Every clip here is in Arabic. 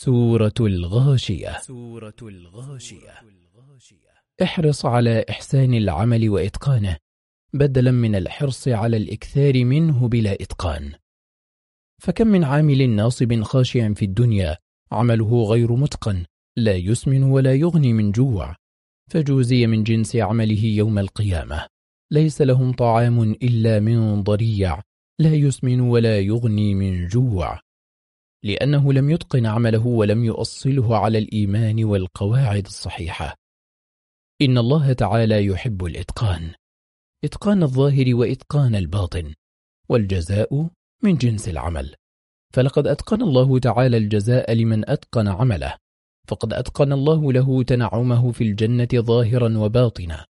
سورة الغاشية. سورة الغاشية. احرص على إحسان العمل وإتقانه بدلا من الحرص على الإكثار منه بلا إتقان. فكم من عامل ناصب خاشع في الدنيا عمله غير متقن لا يسمن ولا يغني من جوع فجوزي من جنس عمله يوم القيامة. ليس لهم طعام إلا من ضريع لا يسمن ولا يغني من جوع. لأنه لم يتقن عمله ولم يؤصله على الإيمان والقواعد الصحيحة. إن الله تعالى يحب الإتقان إتقان الظاهر وإتقان الباطن والجزاء من جنس العمل. فلقد أتقن الله تعالى الجزاء لمن أتقن عمله فقد أتقن الله له تنعمه في الجنة ظاهرا وباطنا.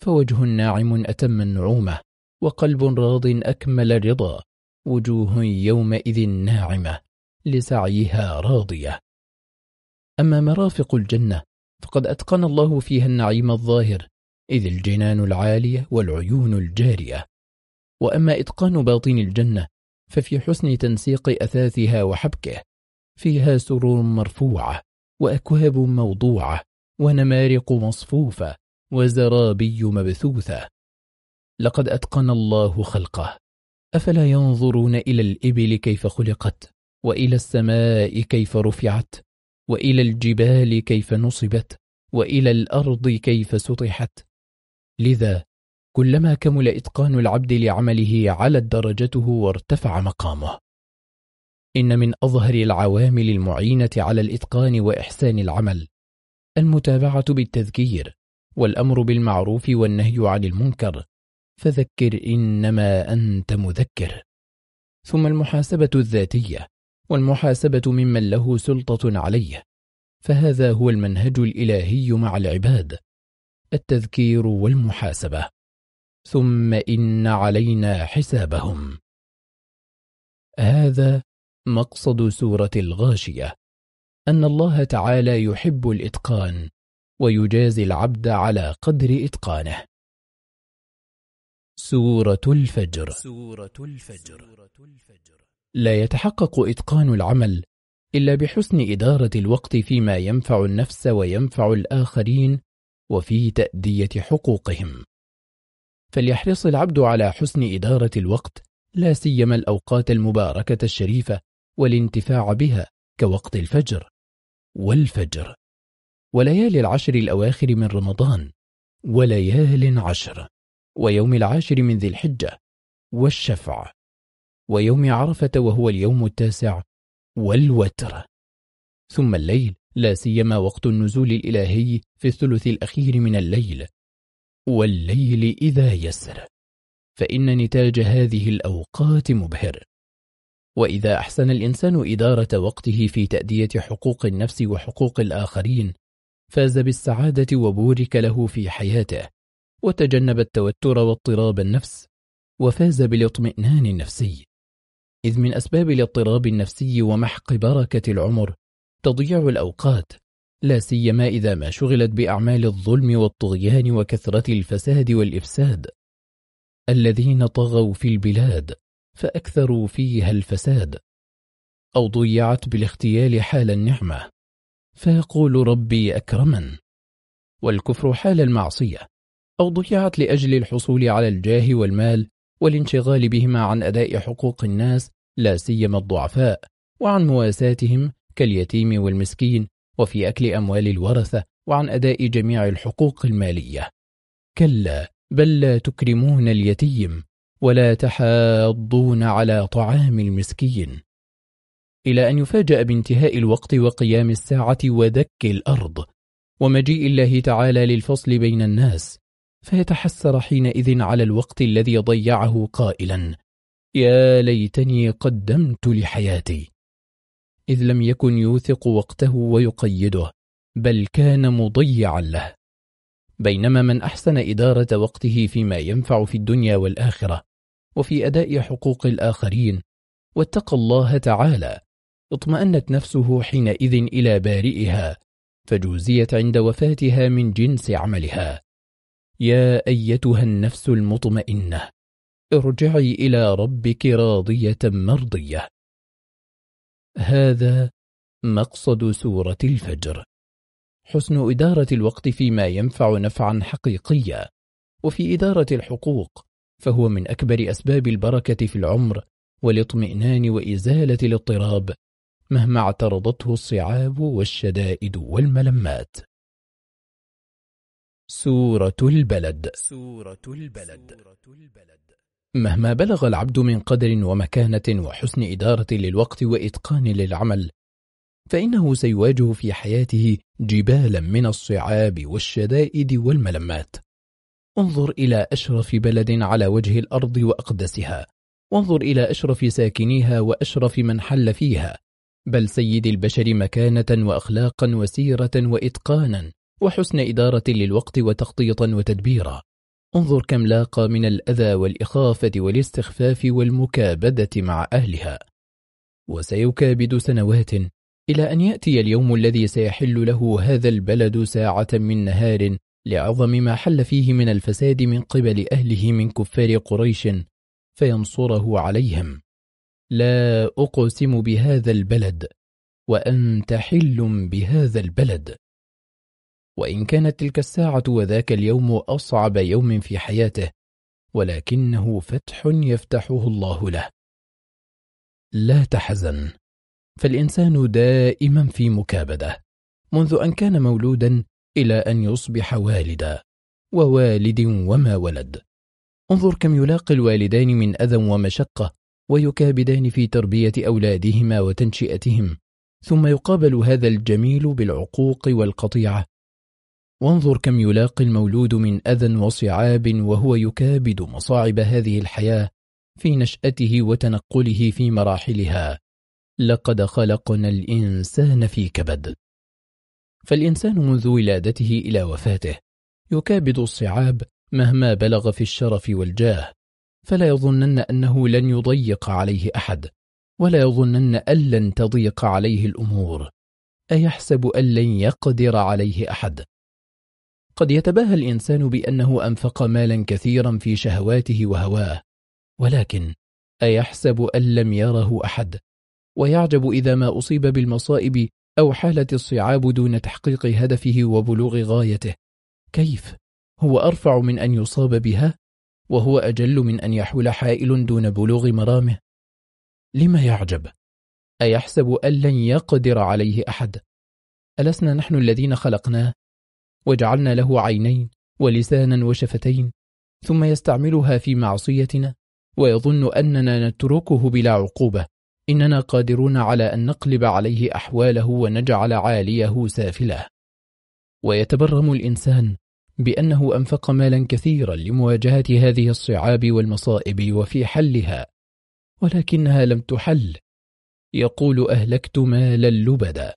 فوجه ناعم أتم النعومة وقلب راض أكمل الرضا وجوه يومئذ ناعمة. لسعيها راضية. أما مرافق الجنة فقد أتقن الله فيها النعيم الظاهر إذ الجنان العالية والعيون الجارية. وأما إتقان باطن الجنة ففي حسن تنسيق أثاثها وحبكه فيها سرور مرفوعة وأكواب موضوعة ونمارق مصفوفة وزرابي مبثوثة. لقد أتقن الله خلقه أفلا ينظرون إلى الإبل كيف خلقت؟ وإلى السماء كيف رفعت وإلى الجبال كيف نصبت وإلى الأرض كيف سطحت. لذا كلما كمل إتقان العبد لعمله علت درجته وارتفع مقامه. إن من أظهر العوامل المعينة على الإتقان وإحسان العمل المتابعة بالتذكير والأمر بالمعروف والنهي عن المنكر. فذكر إنما أنت مذكر. ثم المحاسبة الذاتية والمحاسبة ممن له سلطة عليه فهذا هو المنهج الإلهي مع العباد التذكير والمحاسبة. ثم إن علينا حسابهم. هذا مقصد سورة الغاشية أن الله تعالى يحب الإتقان ويجازي العبد على قدر إتقانه. سورة الفجر. سورة الفجر. لا يتحقق إتقان العمل إلا بحسن إدارة الوقت فيما ينفع النفس وينفع الآخرين وفي تأدية حقوقهم. فليحرص العبد على حسن إدارة الوقت لا سيما الأوقات المباركة الشريفة والانتفاع بها كوقت الفجر والفجر وليالي العشر الأواخر من رمضان وليال عشر ويوم العاشر من ذي الحجة والشفع. ويوم عرفة وهو اليوم التاسع والوتر. ثم الليل لا سيما وقت النزول الإلهي في الثلث الأخير من الليل. والليل إذا يسر فإن نتاج هذه الأوقات مبهر. وإذا أحسن الإنسان إدارة وقته في تأدية حقوق النفس وحقوق الآخرين فاز بالسعادة وبورك له في حياته وتجنب التوتر واضطراب النفس وفاز بالاطمئنان النفسي. إذ من أسباب الاضطراب النفسي ومحق بركة العمر تضيع الأوقات لا سيما إذا ما شغلت بأعمال الظلم والطغيان وكثرة الفساد والإفساد. الذين طغوا في البلاد فأكثروا فيها الفساد أو ضيعت بالاختيال حال النعمة. فيقول ربي أكرمن والكفر حال المعصية أو ضيعت لأجل الحصول على الجاه والمال والانشغال بهما عن أداء حقوق الناس لا سيما الضعفاء وعن مواساتهم كاليتيم والمسكين وفي أكل أموال الورثة وعن أداء جميع الحقوق المالية. كلا بل لا تكرمون اليتيم ولا تحاضون على طعام المسكين. إلى أن يفاجأ بانتهاء الوقت وقيام الساعة ودك الأرض ومجيء الله تعالى للفصل بين الناس فيتحسر حينئذ على الوقت الذي ضيعه قائلا. يا ليتني قدمت لحياتي. إذ لم يكن يوثق وقته ويقيده بل كان مضيعا له. بينما من أحسن إدارة وقته فيما ينفع في الدنيا والآخرة وفي أداء حقوق الآخرين واتقى الله تعالى. اطمأنت نفسه حينئذ إلى بارئها فجوزيت عند وفاتها من جنس عملها. يا أيتها النفس المطمئنة. ارجعي إلى ربك راضية مرضية. هذا مقصد سورة الفجر. حسن إدارة الوقت فيما ينفع نفعا حقيقيا. وفي إدارة الحقوق فهو من أكبر أسباب البركة في العمر والاطمئنان وإزالة الاضطراب مهما اعترضته الصعاب والشدائد والملمات. سورة البلد. سورة البلد. مهما بلغ العبد من قدر ومكانة وحسن إدارة للوقت وإتقان للعمل فإنه سيواجه في حياته جبالا من الصعاب والشدائد والملمات. انظر إلى أشرف بلد على وجه الأرض وأقدسها وانظر إلى أشرف ساكنيها وأشرف من حل فيها بل سيد البشر مكانة وأخلاقا وسيرة وإتقانا وحسن إدارة للوقت وتخطيطا وتدبيرا. انظر كم لاقى من الأذى والإخافة والاستخفاف والمكابدة مع أهلها. وسيكابد سنوات إلى أن يأتي اليوم الذي سيحل له هذا البلد ساعة من نهار لعظم ما حل فيه من الفساد من قبل أهله من كفار قريش فينصره عليهم. لا أقسم بهذا البلد وأنت حل بهذا البلد. وإن كانت تلك الساعة وذاك اليوم أصعب يوم في حياته ولكنه فتح يفتحه الله له. لا تحزن فالإنسان دائما في مكابدة منذ أن كان مولودا إلى أن يصبح والدا ووالد وما ولد. انظر كم يلاقي الوالدان من أذى ومشقة ويكابدان في تربية أولادهما وتنشئتهم ثم يقابل هذا الجميل بالعقوق والقطيعة. وانظر كم يلاقي المولود من أذى وصعاب وهو يكابد مصاعب هذه الحياة في نشأته وتنقله في مراحلها. لقد خلقنا الإنسان في كبد. فالإنسان منذ ولادته إلى وفاته يكابد الصعاب مهما بلغ في الشرف والجاه. فلا يظنن أنه لن يضيق عليه أحد ولا يظنن أن لن تضيق عليه الأمور. أيحسب أن لن يقدر عليه أحد؟ قد يتباهى الإنسان بأنه أنفق مالا كثيرا في شهواته وهواه ولكن أيحسب أن لم يره أحد ويعجب إذا ما أصيب بالمصائب أو حالة الصعاب دون تحقيق هدفه وبلوغ غايته كيف؟ هو أرفع من أن يصاب بها وهو أجل من أن يحول حائل دون بلوغ مرامه لما يعجب؟ أيحسب أن لن يقدر عليه أحد ألسنا نحن الذين خلقناه وجعلنا له عينين ولسانا وشفتين ثم يستعملها في معصيتنا ويظن أننا نتركه بلا عقوبة. إننا قادرون على أن نقلب عليه أحواله ونجعل عاليه سافله. ويتبرم الإنسان بأنه أنفق مالا كثيرا لمواجهة هذه الصعاب والمصائب وفي حلها ولكنها لم تحل. يقول أهلكت مالا لبدا.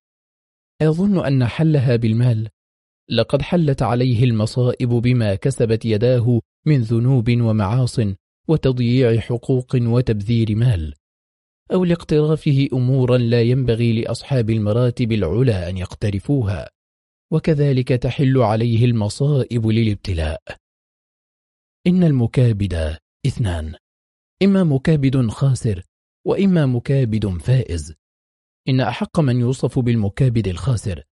يظن أن حلها بالمال لقد حلت عليه المصائب بما كسبت يداه من ذنوب ومعاص وتضييع حقوق وتبذير مال أو لاقترافه أمورا لا ينبغي لأصحاب المراتب العلى أن يقترفوها وكذلك تحل عليه المصائب للابتلاء. إن المكابد اثنان إما مكابد خاسر وإما مكابد فائز. إن أحق من يوصف بالمكابد الخاسر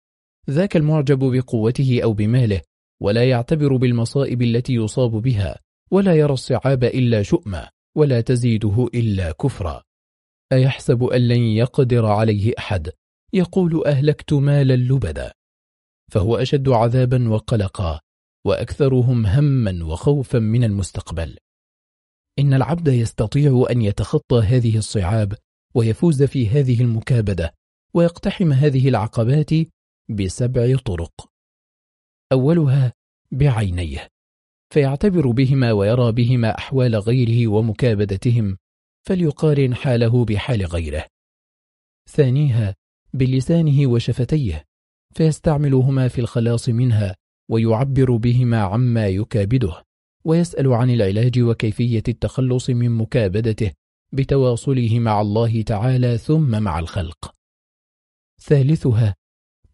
ذاك المعجب بقوته أو بماله ولا يعتبر بالمصائب التي يصاب بها ولا يرى الصعاب إلا شؤما ولا تزيده إلا كفرا. أيحسب أن لن يقدر عليه أحد؟ يقول أهلكت مالا لبدا. فهو أشد عذابا وقلقا وأكثرهم هما وخوفا من المستقبل. إن العبد يستطيع أن يتخطى هذه الصعاب ويفوز في هذه المكابدة ويقتحم هذه العقبات بسبع طرق. أولها بعينيه فيعتبر بهما ويرى بهما أحوال غيره ومكابدتهم فليقارن حاله بحال غيره. ثانيها بلسانه وشفتيه فيستعملهما في الخلاص منها ويعبر بهما عما يكابده ويسأل عن العلاج وكيفية التخلص من مكابدته بتواصله مع الله تعالى ثم مع الخلق. ثالثها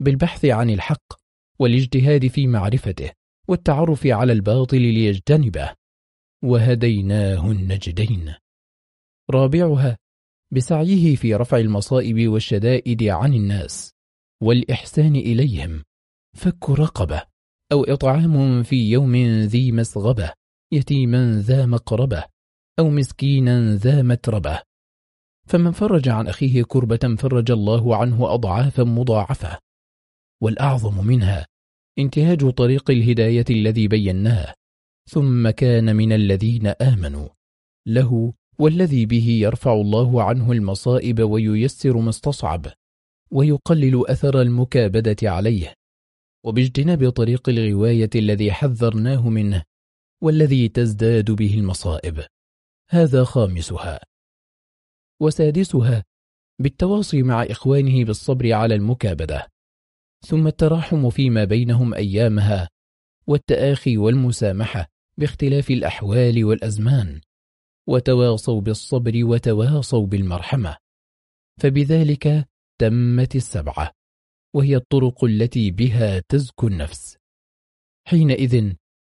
بالبحث عن الحق والاجتهاد في معرفته والتعرف على الباطل ليجتنبه. وهديناه النجدين. رابعها بسعيه في رفع المصائب والشدائد عن الناس والإحسان إليهم. فك رقبة أو إطعام في يوم ذي مسغبة يتيما ذا مقربة أو مسكينا ذا متربة. فمن فرج عن أخيه كربة فرج الله عنه أضعافا مضاعفة. والأعظم منها انتهاج طريق الهداية الذي بيناه ثم كان من الذين آمنوا. له والذي به يرفع الله عنه المصائب وييسر ما استصعب ويقلل أثر المكابدة عليه. وباجتناب طريق الغواية الذي حذرناه منه والذي تزداد به المصائب. هذا خامسها. وسادسها بالتواصي مع إخوانه بالصبر على المكابدة. ثم التراحم فيما بينهم أيامها والتآخي والمسامحة باختلاف الأحوال والأزمان وتواصوا بالصبر وتواصوا بالمرحمة. فبذلك تمت السبعة وهي الطرق التي بها تزكو النفس. حينئذ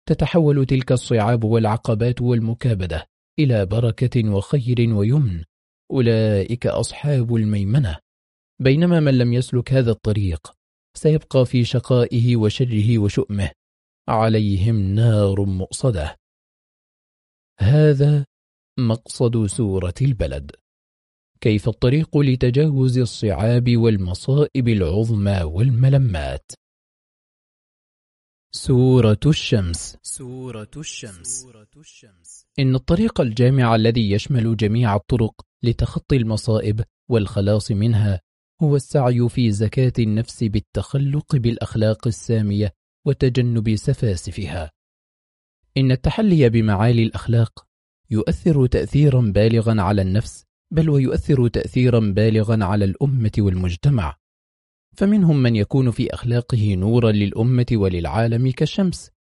تتحول تلك الصعاب والعقبات والمكابدة إلى بركة وخير ويمن. أولئك أصحاب الميمنة. بينما من لم يسلك هذا الطريق سيبقى في شقائه وشره وشؤمه. عليهم نار مؤصدة. هذا مقصد سورة البلد. كيف الطريق لتجاوز الصعاب والمصائب العظمى والملمات. سورة الشمس. سورة الشمس. إن الطريق الجامع الذي يشمل جميع الطرق لتخطي المصائب والخلاص منها هو السعي في زكاة النفس بالتخلق بالأخلاق السامية وتجنب سفاسفها. إن التحلي بمعالي الأخلاق يؤثر تأثيرا بالغا على النفس بل ويؤثر تأثيرا بالغا على الأمة والمجتمع. فمنهم من يكون في أخلاقه نورا للأمة وللعالم كالشمس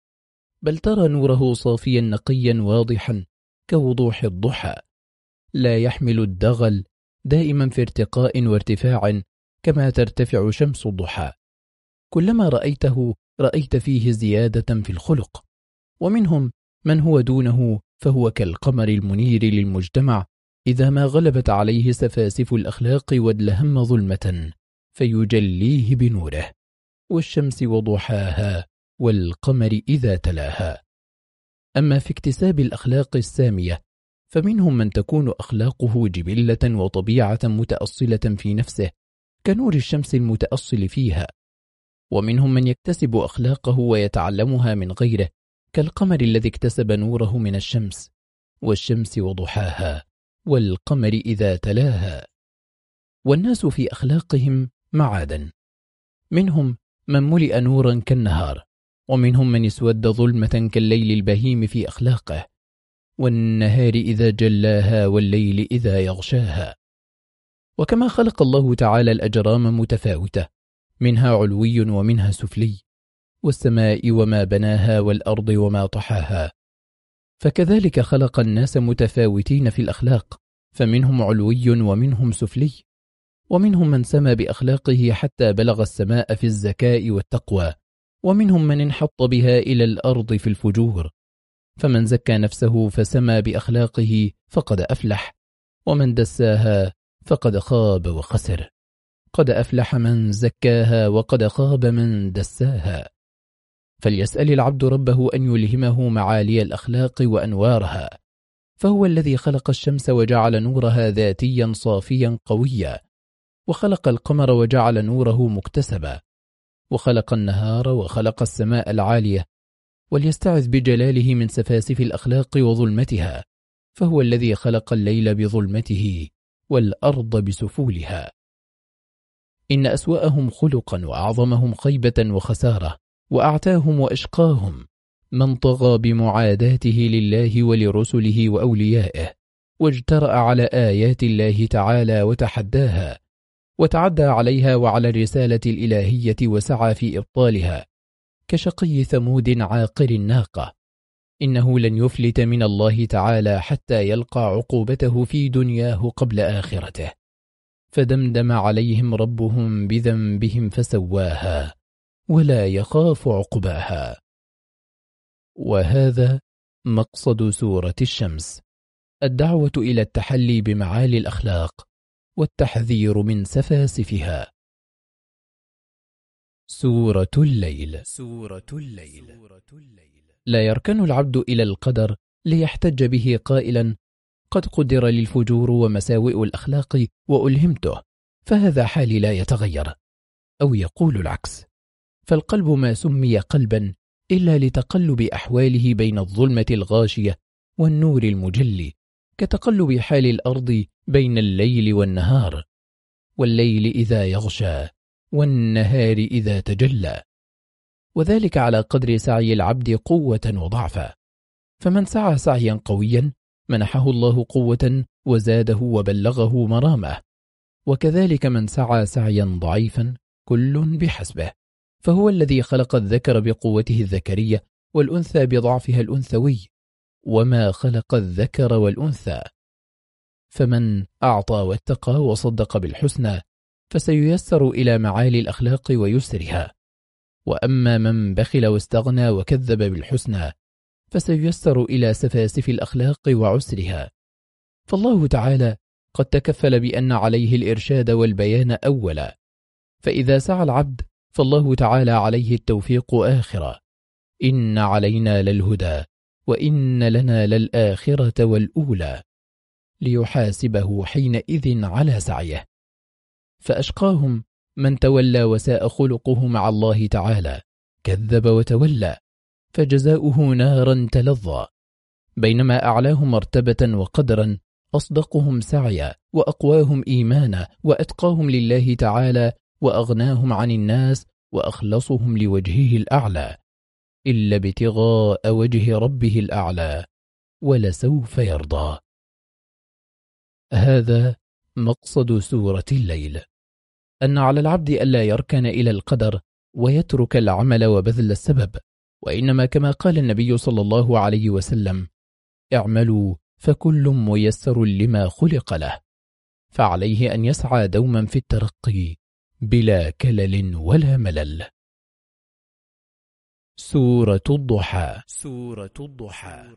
بل ترى نوره صافيا نقيا واضحا كوضوح الضحى. لا يحمل الدغل دائما في ارتقاء وارتفاع كما ترتفع شمس الضحى. كلما رأيته رأيت فيه زيادة في الخلق. ومنهم من هو دونه فهو كالقمر المنير للمجتمع إذا ما غلبت عليه سفاسف الأخلاق وادلهم ظلمة فيجليه بنوره. والشمس وضحاها والقمر إذا تلاها. أما في اكتساب الأخلاق السامية فمنهم من تكون أخلاقه جبلة وطبيعة متأصلة في نفسه كنور الشمس المتأصل فيها. ومنهم من يكتسب أخلاقه ويتعلمها من غيره كالقمر الذي اكتسب نوره من الشمس والشمس وضحاها والقمر إذا تلاها. والناس في أخلاقهم معادا منهم من ملئ نورا كالنهار ومنهم من اسود ظلمة كالليل البهيم في أخلاقه. والنهار إذا جلاها والليل إذا يغشاها. وكما خلق الله تعالى الأجرام متفاوتة منها علوي ومنها سفلي والسماء وما بناها والأرض وما طحاها. فكذلك خلق الناس متفاوتين في الأخلاق فمنهم علوي ومنهم سفلي ومنهم من سمى بأخلاقه حتى بلغ السماء في الزكاء والتقوى ومنهم من انحط بها إلى الأرض في الفجور. فمن زكى نفسه فسمى بأخلاقه فقد أفلح ومن دساها فقد خاب وخسر. قد أفلح من زكاها وقد خاب من دساها. فليسأل العبد ربه أن يلهمه معالي الأخلاق وأنوارها فهو الذي خلق الشمس وجعل نورها ذاتيا صافيا قويا وخلق القمر وجعل نوره مكتسبا وخلق النهار وخلق السماء العالية وليستعذ بجلاله من سفاسف الأخلاق وظلمتها فهو الذي خلق الليل بظلمته والأرض بسفولها. إن أسوأهم خلقا وأعظمهم خيبة وخسارة وأعتاهم وأشقاهم من طغى بمعاداته لله ولرسله وأوليائه واجترأ على آيات الله تعالى وتحداها وتعدى عليها وعلى الرسالة الإلهية وسعى في إبطالها كشقي ثمود عاقر الناقة إنه لن يفلت من الله تعالى حتى يلقى عقوبته في دنياه قبل آخرته. فدمدم عليهم ربهم بذنبهم فسواها ولا يخاف عقباها. وهذا مقصد سورة الشمس. الدعوة إلى التحلي بمعالي الأخلاق والتحذير من سفاسفها. سورة الليل. سورة الليل. لا يركن العبد إلى القدر ليحتج به قائلا قد قدر للفجور ومساوئ الأخلاق وألهمته فهذا حالي لا يتغير. أو يقول العكس فالقلب ما سمي قلبا إلا لتقلب أحواله بين الظلمة الغاشية والنور المجلي كتقلب حال الأرض بين الليل والنهار والليل إذا يغشى والنهار إذا تجلى. وذلك على قدر سعي العبد قوة وضعفا. فمن سعى سعيا قويا منحه الله قوة وزاده وبلغه مرامه. وكذلك من سعى سعيا ضعيفا كل بحسبه. فهو الذي خلق الذكر بقوته الذكرية والأنثى بضعفها الأنثوي. وما خلق الذكر والأنثى. فمن أعطى واتقى وصدق بالحسنى فسييسر إلى معالي الأخلاق ويسرها. وأما من بخل واستغنى وكذب بالحسنى فسييسر إلى سفاسف الأخلاق وعسرها. فالله تعالى قد تكفل بأن عليه الإرشاد والبيان أولا. فإذا سعى العبد فالله تعالى عليه التوفيق آخرا. إن علينا للهدى وإن لنا للآخرة والأولى. ليحاسبه حينئذ على سعيه. فأشقاهم من تولى وساء خلقه مع الله تعالى كذب وتولى فجزاؤه نارا تلظى. بينما أعلاهم مرتبة وقدرا أصدقهم سعيا وأقواهم إيمانا وأتقاهم لله تعالى وأغناهم عن الناس وأخلصهم لوجهه الأعلى. إلا ابتغاء وجه ربه الأعلى ولسوف يرضى. هذا مقصد سورة الليل. أن على العبد ألا يركن إلى القدر ويترك العمل وبذل السبب وإنما كما قال النبي صلى الله عليه وسلم اعملوا فكل ميسر لما خلق له. فعليه أن يسعى دوما في الترقي بلا كلل ولا ملل. سورة الضحى. سورة الضحى.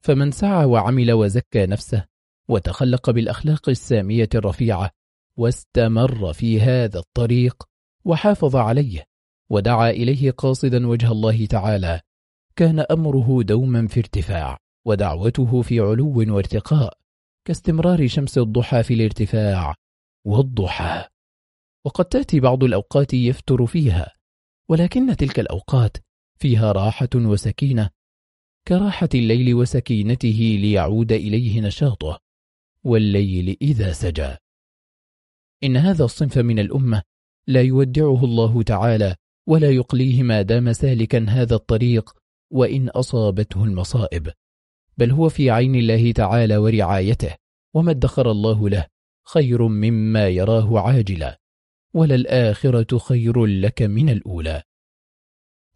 فمن سعى وعمل وزكى نفسه وتخلق بالأخلاق السامية الرفيعة واستمر في هذا الطريق وحافظ عليه ودعا إليه قاصدا وجه الله تعالى. كان أمره دوما في ارتفاع ودعوته في علو وارتقاء كاستمرار شمس الضحى في الارتفاع والضحى. وقد تأتي بعض الأوقات يفتر فيها ولكن تلك الأوقات فيها راحة وسكينة كراحة الليل وسكينته ليعود إليه نشاطه والليل إذا سجى. إن هذا الصنف من الأمة لا يودعه الله تعالى ولا يقليه ما دام سالكا هذا الطريق وإن أصابته المصائب. بل هو في عين الله تعالى ورعايته وما ادخر الله له خير مما يراه عاجلا. وللآخرة خير لك من الأولى.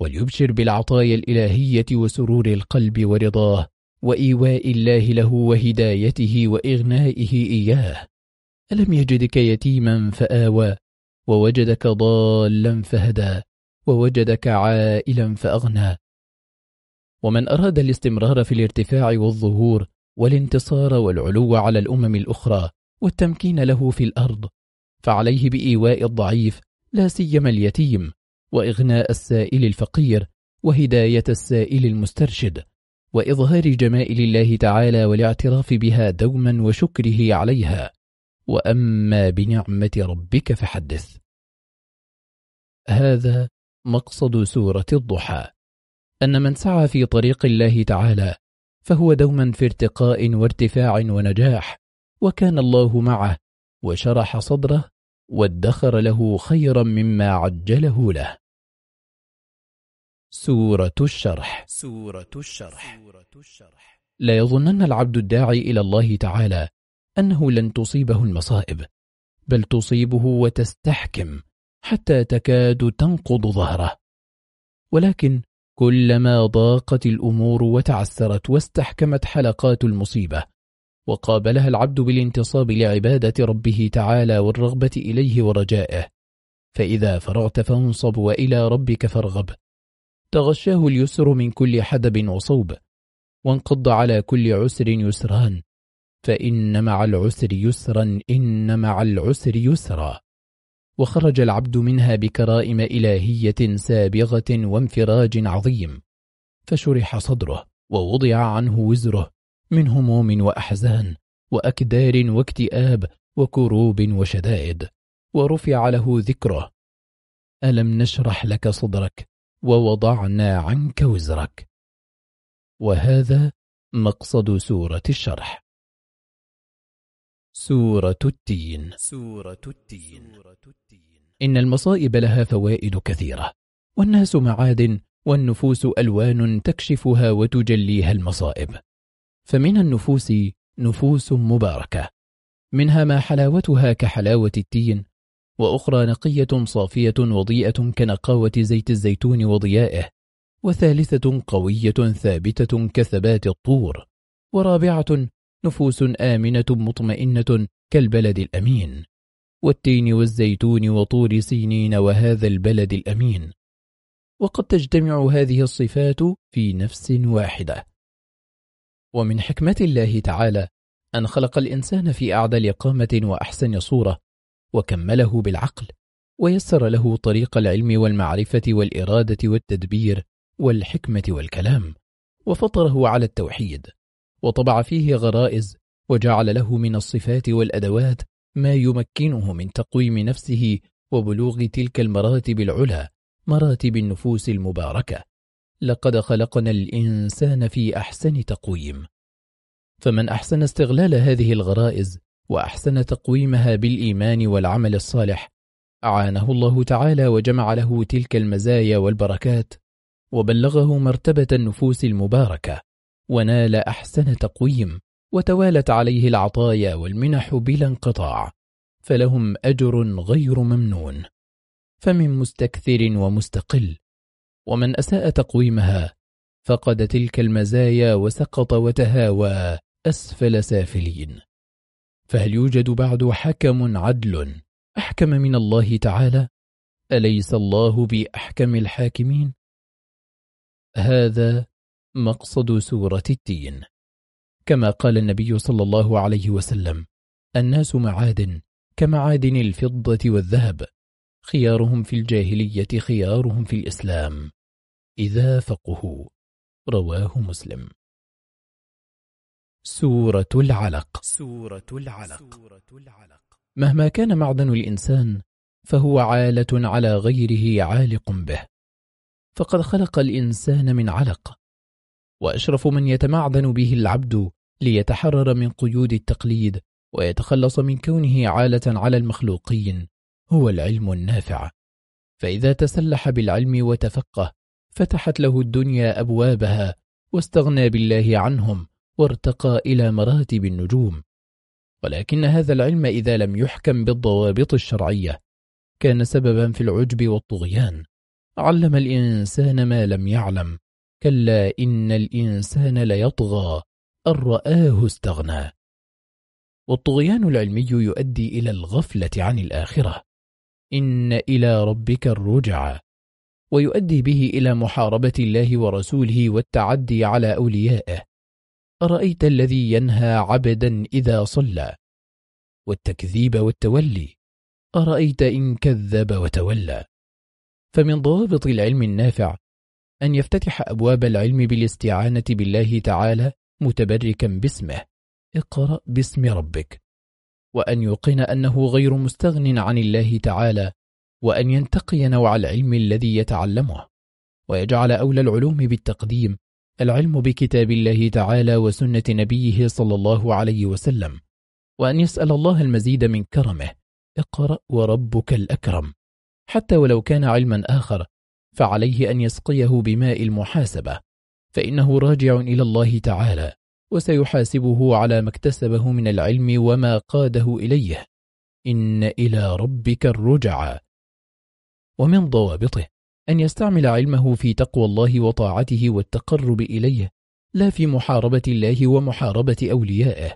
وليبشر بالعطايا الإلهية وسرور القلب ورضاه وإيواء الله له وهدايته وإغنائه إياه. ألم يجدك يتيما فآوى ووجدك ضالا فهدى ووجدك عائلا فأغنى. ومن أراد الاستمرار في الارتفاع والظهور والانتصار والعلو على الأمم الأخرى والتمكين له في الأرض فعليه بإيواء الضعيف لا سيما اليتيم وإغناء السائل الفقير وهداية السائل المسترشد وإظهار جمائل الله تعالى والاعتراف بها دوما وشكره عليها. وأما بنعمة ربك فحدث. هذا مقصد سورة الضحى. أن من سعى في طريق الله تعالى فهو دوما في ارتقاء وارتفاع ونجاح وكان الله معه وشرح صدره وادخر له خيرا مما عجله له. سورة الشرح. سورة الشرح. لا يظنن العبد الداعي إلى الله تعالى أنه لن تصيبه المصائب بل تصيبه وتستحكم حتى تكاد تنقض ظهره. ولكن كلما ضاقت الأمور وتعسرت واستحكمت حلقات المصيبة وقابلها العبد بالانتصاب لعبادة ربه تعالى والرغبة إليه ورجائه فإذا فرغت فانصب وإلى ربك فارغب. تغشاه اليسر من كل حدب وصوب وانقض على كل عسر يسران. فإن مع العسر يسرا إن مع العسر يسرا. وخرج العبد منها بكرائم إلهية سابغة وانفراج عظيم. فشرح صدره ووضع عنه وزره من هموم وأحزان وأكدار واكتئاب وكروب وشدائد. ورفع له ذكره. ألم نشرح لك صدرك ووضعنا عنك وزرك؟ وهذا مقصد سورة الشرح. سورة التين. سورة التين. إن المصائب لها فوائد كثيرة والناس معادن والنفوس ألوان تكشفها وتجليها المصائب. فمن النفوس نفوس مباركة منها ما حلاوتها كحلاوة التين وأخرى نقية صافية وضيئة كنقاوة زيت الزيتون وضيائه وثالثة قوية ثابتة كثبات الطور ورابعة نفوس آمنة مطمئنة كالبلد الأمين. والتين والزيتون وطور سينين وهذا البلد الأمين. وقد تجتمع هذه الصفات في نفس واحدة. ومن حكمة الله تعالى أن خلق الإنسان في أعدل قامة وأحسن صورة وكمله بالعقل ويسر له طريق العلم والمعرفة والإرادة والتدبير والحكمة والكلام وفطره على التوحيد. وطبع فيه غرائز وجعل له من الصفات والأدوات ما يمكنه من تقويم نفسه وبلوغ تلك المراتب العلى مراتب النفوس المباركة. لقد خلقنا الإنسان في أحسن تقويم. فمن أحسن استغلال هذه الغرائز وأحسن تقويمها بالإيمان والعمل الصالح أعانه الله تعالى وجمع له تلك المزايا والبركات وبلغه مرتبة النفوس المباركة. ونال أحسن تقويم وتوالت عليه العطايا والمنح بلا انقطاع فلهم أجر غير ممنون. فمن مستكثر ومستقل ومن أساء تقويمها فقد تلك المزايا وسقط وتهاوى أسفل سافلين. فهل يوجد بعد حكم عدل أحكم من الله تعالى؟ أليس الله بأحكم الحاكمين؟ هذا مقصد سورة التين. كما قال النبي صلى الله عليه وسلم الناس معادن كمعادن الفضة والذهب خيارهم في الجاهلية خيارهم في الإسلام. إذا فقهوا رواه مسلم. سورة العلق. سورة العلق. مهما كان معدن الإنسان فهو عالة على غيره عالق به. فقد خلق الإنسان من علق. وأشرف من يتمعدن به العبد ليتحرر من قيود التقليد ويتخلص من كونه عالة على المخلوقين. هو العلم النافع. فإذا تسلح بالعلم وتفقه فتحت له الدنيا أبوابها واستغنى بالله عنهم وارتقى إلى مراتب النجوم. ولكن هذا العلم إذا لم يحكم بالضوابط الشرعية كان سببا في العجب والطغيان. علم الإنسان ما لم يعلم. كلا إن الإنسان ليطغى أن رآه استغنى. والطغيان العلمي يؤدي إلى الغفلة عن الآخرة. إن إلى ربك الرجع ويؤدي به إلى محاربة الله ورسوله والتعدي على أوليائه. أرأيت الذي ينهى عبدا إذا صلى؟ والتكذيب والتولي. أرأيت إن كذب وتولى؟ فمن ضوابط العلم النافع أن يفتتح أبواب العلم بالاستعانة بالله تعالى متبركا باسمه. اقرأ باسم ربك. وأن يوقن أنه غير مستغن عن الله تعالى وأن ينتقي نوع العلم الذي يتعلمه. ويجعل أولى العلوم بالتقديم العلم بكتاب الله تعالى وسنة نبيه صلى الله عليه وسلم. وأن يسأل الله المزيد من كرمه. اقرأ وربك الأكرم. حتى ولو كان علما آخر فعليه أن يسقيه بماء المحاسبة فإنه راجع إلى الله تعالى وسيحاسبه على ما اكتسبه من العلم وما قاده إليه. إن إلى ربك الرجع ومن ضوابطه أن يستعمل علمه في تقوى الله وطاعته والتقرب إليه لا في محاربة الله ومحاربة أوليائه.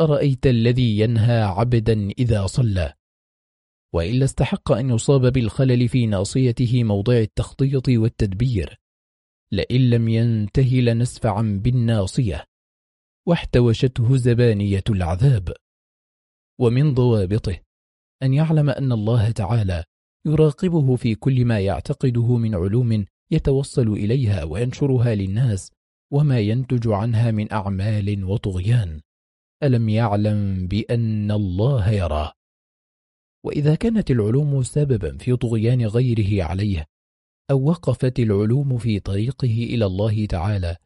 أرأيت الذي ينهى عبدا إذا صلى؟ وإلا استحق أن يصاب بالخلل في ناصيته موضع التخطيط والتدبير. لئن لم ينته لنسفعا بالناصية. واحتوشته زبانية العذاب. ومن ضوابطه أن يعلم أن الله تعالى يراقبه في كل ما يعتقده من علوم يتوصل إليها وينشرها للناس وما ينتج عنها من أعمال وطغيان. ألم يعلم بأن الله يراه؟ وإذا كانت العلوم سببا في طغيان غيره عليه أو وقفت العلوم في طريقه إلى الله تعالى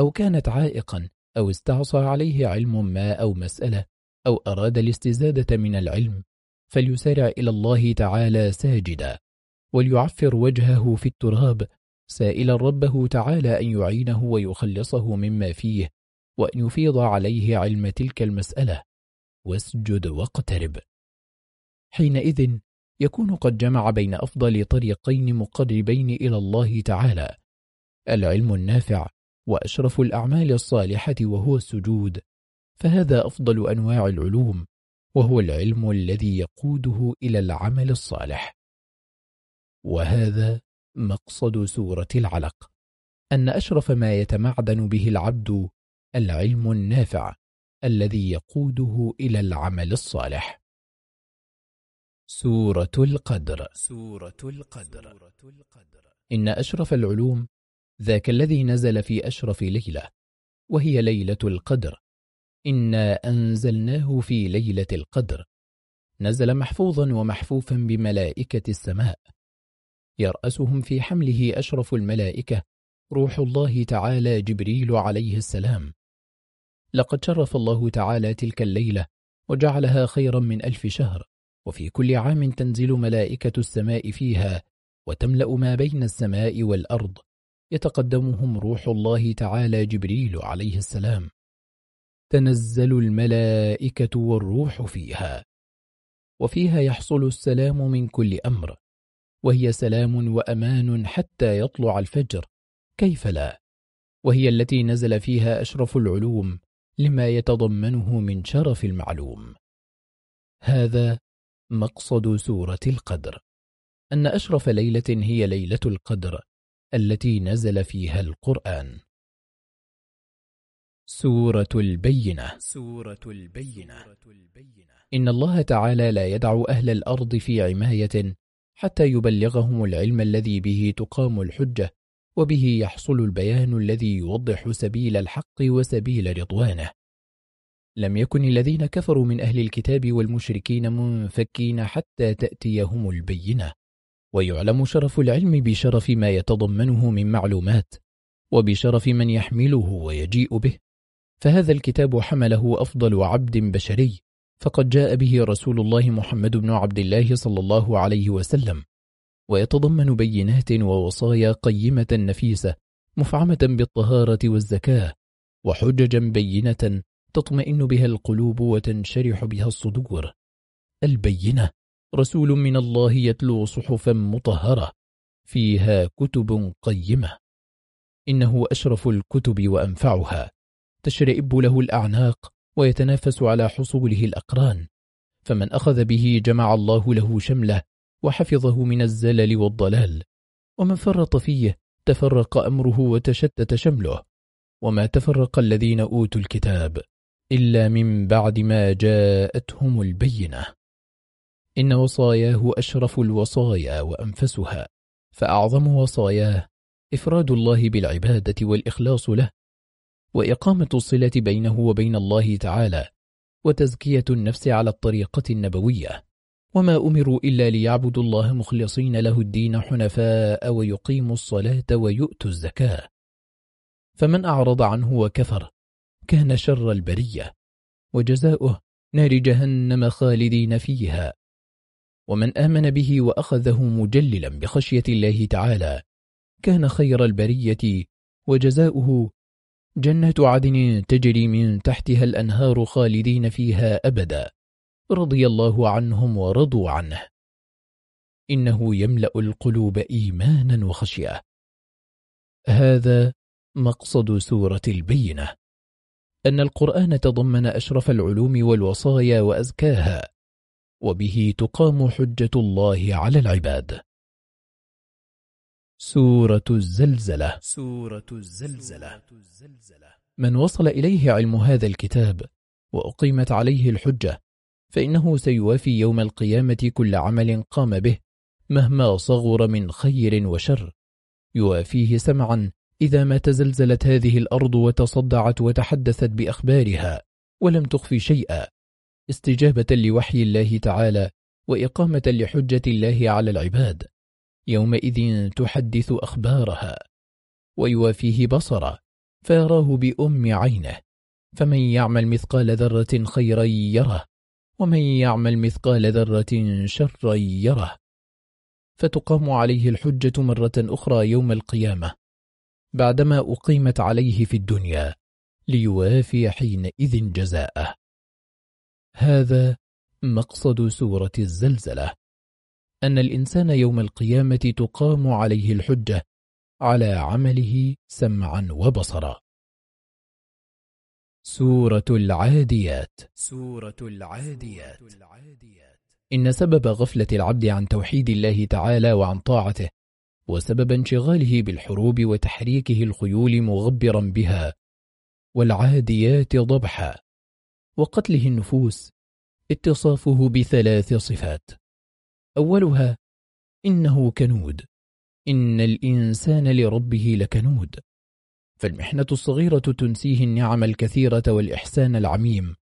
أو كانت عائقا أو استعصى عليه علم ما أو مسألة أو أراد الاستزادة من العلم فليسارع إلى الله تعالى ساجدا وليعفر وجهه في التراب سائلا ربه تعالى أن يعينه ويخلصه مما فيه وأن يفيض عليه علم تلك المسألة. واسجد واقترب. حينئذ يكون قد جمع بين أفضل طريقين مقربين إلى الله تعالى العلم النافع وأشرف الأعمال الصالحة وهو السجود فهذا أفضل أنواع العلوم وهو العلم الذي يقوده إلى العمل الصالح. وهذا مقصد سورة العلق أن أشرف ما يتمعدن به العبد العلم النافع الذي يقوده إلى العمل الصالح. سورة القدر. سورة القدر. إن أشرف العلوم ذاك الذي نزل في أشرف ليلة وهي ليلة القدر. إنا أنزلناه في ليلة القدر. نزل محفوظا ومحفوفا بملائكة السماء. يرأسهم في حمله أشرف الملائكة روح الله تعالى جبريل عليه السلام. لقد شرف الله تعالى تلك الليلة وجعلها خيرا من ألف شهر. وفي كل عام تنزل ملائكة السماء فيها وتملأ ما بين السماء والأرض. يتقدمهم روح الله تعالى جبريل عليه السلام. تنزل الملائكة والروح فيها. وفيها يحصل السلام من كل أمر. وهي سلام وأمان حتى يطلع الفجر. كيف لا؟ وهي التي نزل فيها أشرف العلوم لما يتضمنه من شرف المعلوم. هذا مقصد سورة القدر. أن أشرف ليلة هي ليلة القدر التي نزل فيها القرآن. سورة البينة. سورة البينة. إن الله تعالى لا يدع أهل الأرض في عماية حتى يبلغهم العلم الذي به تقام الحجة وبه يحصل البيان الذي يوضح سبيل الحق وسبيل رضوانه. لم يكن الذين كفروا من أهل الكتاب والمشركين منفكين حتى تأتيهم البينة ويعلم شرف العلم بشرف ما يتضمنه من معلومات وبشرف من يحمله ويجيء به. فهذا الكتاب حمله أفضل عبد بشري فقد جاء به رسول الله محمد بن عبد الله صلى الله عليه وسلم ويتضمن بينات ووصايا قيمة نفيسة مفعمة بالطهارة والزكاة وحججا بينة تطمئن بها القلوب وتنشرح بها الصدور. البينة. رسول من الله يتلو صحفا مطهرة. فيها كتب قيمة. إنه أشرف الكتب وأنفعها. تشرئب له الأعناق ويتنافس على حصوله الأقران. فمن أخذ به جمع الله له شمله وحفظه من الزلل والضلال. ومن فرط فيه تفرق أمره وتشتت شمله. وما تفرق الذين أوتوا الكتاب. إلا من بعد ما جاءتهم البينة. إن وصاياه أشرف الوصايا وأنفسها فأعظم وصاياه إفراد الله بالعبادة والإخلاص له وإقامة الصلة بينه وبين الله تعالى وتزكية النفس على الطريقة النبوية. وما أمروا إلا ليعبدوا الله مخلصين له الدين حنفاء ويقيموا الصلاة ويؤتوا الزكاة. فمن أعرض عنه وكفر كان شر البرية وجزاؤه نار جهنم خالدين فيها. ومن آمن به وأخذه مجللا بخشية الله تعالى كان خير البرية وجزاؤه جنة عدن تجري من تحتها الأنهار خالدين فيها أبدا رضي الله عنهم ورضوا عنه. إنه يملأ القلوب إيمانا وخشية. هذا مقصد سورة البينة. أن القرآن تضمن أشرف العلوم والوصايا وأزكاها وبه تقام حجة الله على العباد. سورة الزلزلة. سورة الزلزلة. من وصل إليه علم هذا الكتاب وأقيمت عليه الحجة فإنه سيوافي يوم القيامة كل عمل قام به مهما صغر من خير وشر يوافيه سمعا إذا ما تزلزلت هذه الأرض وتصدعت وتحدثت بأخبارها ولم تخفي شيئا. استجابة لوحي الله تعالى وإقامة لحجة الله على العباد. يومئذ تحدث أخبارها ويوافيه بصرا فيراه بأم عينه. فمن يعمل مثقال ذرة خيرا يره ومن يعمل مثقال ذرة شرا يره. فتقام عليه الحجة مرة أخرى يوم القيامة. بعدما أقيمت عليه في الدنيا ليوافي حينئذ جزاءه. هذا مقصد سورة الزلزلة. أن الإنسان يوم القيامة تقام عليه الحجة على عمله سمعا وبصرا. سورة العاديات. سورة العاديات. إن سبب غفلة العبد عن توحيد الله تعالى وعن طاعته وسبب انشغاله بالحروب وتحريكه الخيول مغبرا بها والعاديات ضبحا وقتله النفوس اتصافه بثلاث صفات. أولها إنه كنود. إن الإنسان لربه لكنود. فالمحنة الصغيرة تنسيه النعم الكثيرة والإحسان العميم.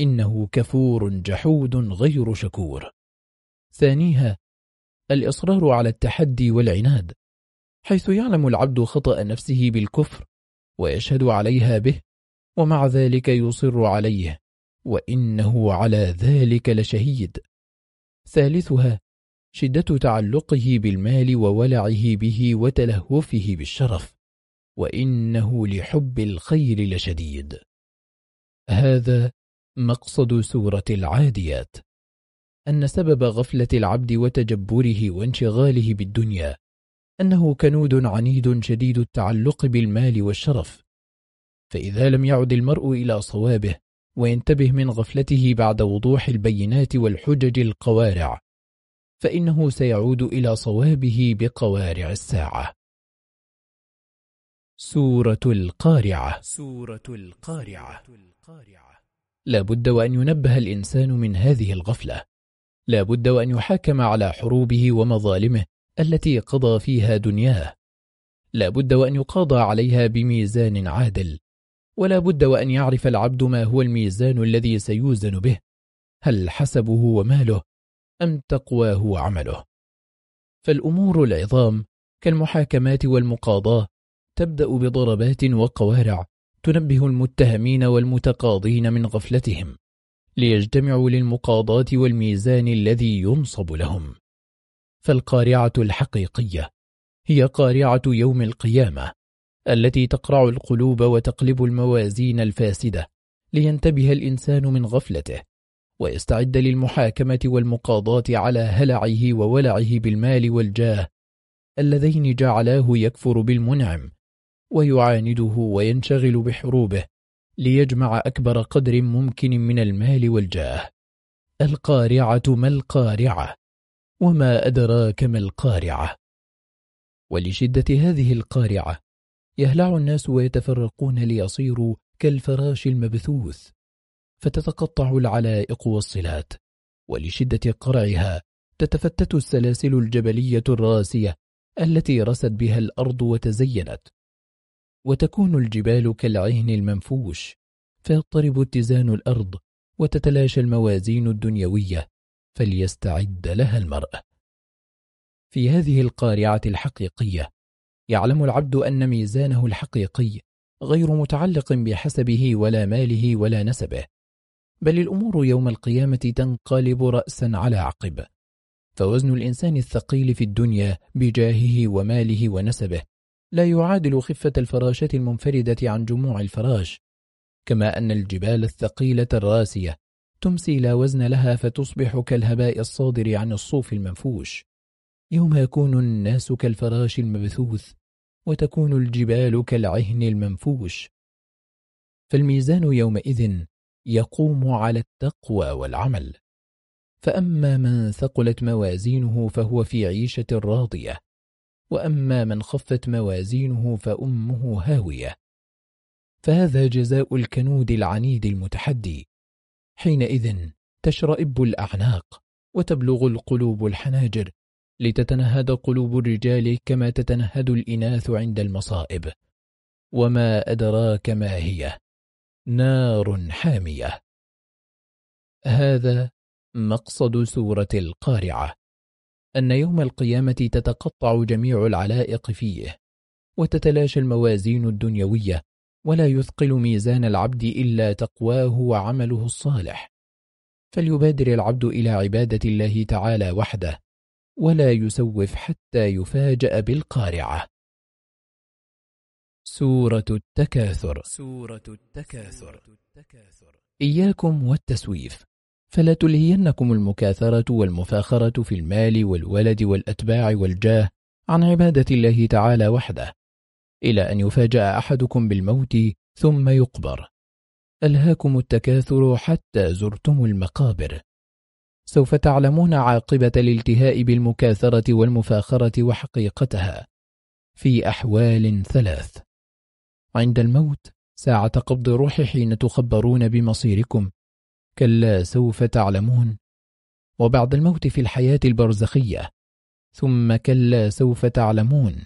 إنه كفور جحود غير شكور. ثانيها الإصرار على التحدي والعناد حيث يعلم العبد خطأ نفسه بالكفر ويشهد عليها به ومع ذلك يصر عليه وإنه على ذلك لشهيد. ثالثها شدة تعلقه بالمال وولعه به وتلهفه بالشرف وإنه لحب الخير لشديد. هذا مقصد سورة العاديات. أن سبب غفلة العبد وتجبره وانشغاله بالدنيا أنه كنود عنيد شديد التعلق بالمال والشرف. فإذا لم يعد المرء إلى صوابه وينتبه من غفلته بعد وضوح البينات والحجج القوارع فإنه سيعود إلى صوابه بقوارع الساعة. سورة القارعة. سورة القارعة. لا بد وأن ينبه الإنسان من هذه الغفلة. لا بد وأن يحاكم على حروبه ومظالمه التي قضى فيها دنياه. لا بد وأن يقاضى عليها بميزان عادل. ولا بد وأن يعرف العبد ما هو الميزان الذي سيوزن به. هل حسبه وماله أم تقواه وعمله؟ فالأمور العظام كالمحاكمات والمقاضاة تبدأ بضربات وقوارع تنبه المتهمين والمتقاضين من غفلتهم. ليجتمعوا للمقاضاة والميزان الذي ينصب لهم. فالقارعة الحقيقية هي قارعة يوم القيامة التي تقرع القلوب وتقلب الموازين الفاسدة لينتبه الإنسان من غفلته ويستعد للمحاكمة والمقاضاة على هلعه وولعه بالمال والجاه اللذين جعلاه يكفر بالمنعم ويعانده وينشغل بحروبه ليجمع أكبر قدر ممكن من المال والجاه. القارعة ما القارعة؟ وما أدراك ما القارعة؟ ولشدة هذه القارعة يهلع الناس ويتفرقون ليصيروا كالفراش المبثوث فتتقطع العلائق والصلات. ولشدة قرعها تتفتت السلاسل الجبلية الراسية التي رست بها الأرض وتزينت. وتكون الجبال كالعهن المنفوش فيضطرب اتزان الأرض وتتلاشى الموازين الدنيوية فليستعد لها المرء. في هذه القارعة الحقيقية يعلم العبد أن ميزانه الحقيقي غير متعلق بحسبه ولا ماله ولا نسبه بل الأمور يوم القيامة تنقلب رأسا على عقب. فوزن الإنسان الثقيل في الدنيا بجاهه وماله ونسبه لا يعادل خفة الفراشة المنفردة عن جموع الفراش كما أن الجبال الثقيلة الراسية تمسي لا وزن لها فتصبح كالهباء الصادر عن الصوف المنفوش. يوم يكون الناس كالفراش المبثوث وتكون الجبال كالعهن المنفوش. فالميزان يومئذ يقوم على التقوى والعمل. فأما من ثقلت موازينه فهو في عيشة راضية. وأما من خفت موازينه فأمه هاوية. فهذا جزاء الكنود العنيد المتحدي. حينئذ تشرئب الأعناق وتبلغ القلوب الحناجر لتتنهد قلوب الرجال كما تتنهد الإناث عند المصائب. وما أدراك ما هي؟ نار حامية. هذا مقصد سورة القارعة. أن يوم القيامة تتقطع جميع العلائق فيه وتتلاشى الموازين الدنيوية ولا يثقل ميزان العبد إلا تقواه وعمله الصالح. فليبادر العبد إلى عبادة الله تعالى وحده ولا يسوف حتى يفاجأ بالقارعة. سورة التكاثر. سورة التكاثر. إياكم والتسويف. فلا تلهينكم المكاثرة والمفاخرة في المال والولد والأتباع والجاه عن عبادة الله تعالى وحده إلى أن يفاجأ أحدكم بالموت ثم يقبر. ألهاكم التكاثر حتى زرتم المقابر. سوف تعلمون عاقبة الالتهاء بالمكاثرة والمفاخرة وحقيقتها في أحوال ثلاث. عند الموت ساعة قبض الروح حين تخبرون بمصيركم. كلا سوف تعلمون. وبعد الموت في الحياة البرزخية. ثم كلا سوف تعلمون.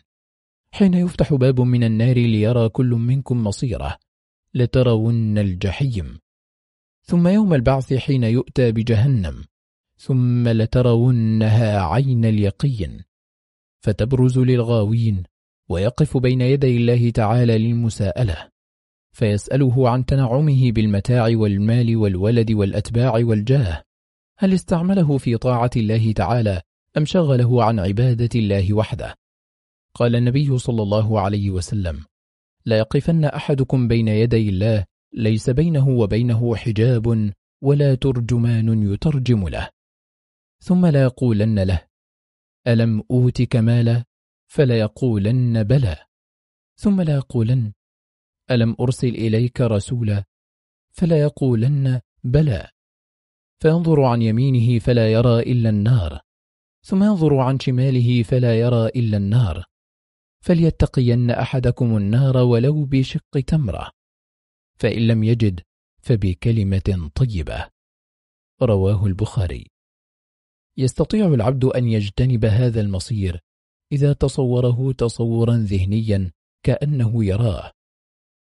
حين يفتح باب من النار ليرى كل منكم مصيره. لترون الجحيم. ثم يوم البعث حين يؤتى بجهنم. ثم لترونها عين اليقين. فتبرز للغاوين. ويقف بين يدي الله تعالى للمساءلة. فيسأله عن تنعمه بالمتاع والمال والولد والأتباع والجاه. هل استعمله في طاعة الله تعالى أم شغله عن عبادة الله وحده؟ قال النبي صلى الله عليه وسلم لا يقفن أحدكم بين يدي الله ليس بينه وبينه حجاب ولا ترجمان يترجم له. ثم لا يقولن له ألم أوتك مالا؟ فلا يقولن بلى. ثم لا يقولن ألم أرسل إليك رسولا فلا يقولن بلى. فينظر عن يمينه فلا يرى إلا النار. ثم ينظر عن شماله فلا يرى إلا النار. فليتقين أحدكم النار ولو بشق تمرة. فإن لم يجد فبكلمة طيبة. رواه البخاري. يستطيع العبد أن يجتنب هذا المصير إذا تصوره تصورا ذهنيا كأنه يراه.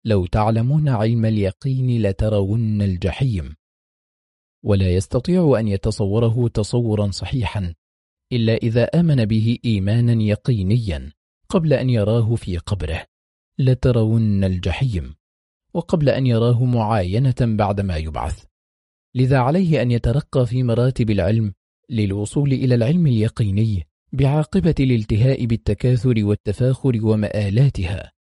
لو تعلمون علم اليقين لترون الجحيم. ولا يستطيع أن يتصوره تصورا صحيحا إلا إذا آمن به إيمانا يقينيا قبل أن يراه في قبره. لترون الجحيم وقبل أن يراه معاينة بعدما يبعث. لذا عليه أن يترقى في مراتب العلم للوصول إلى العلم اليقيني بعاقبة الالتهاء بالتكاثر والتفاخر ومآلاتها.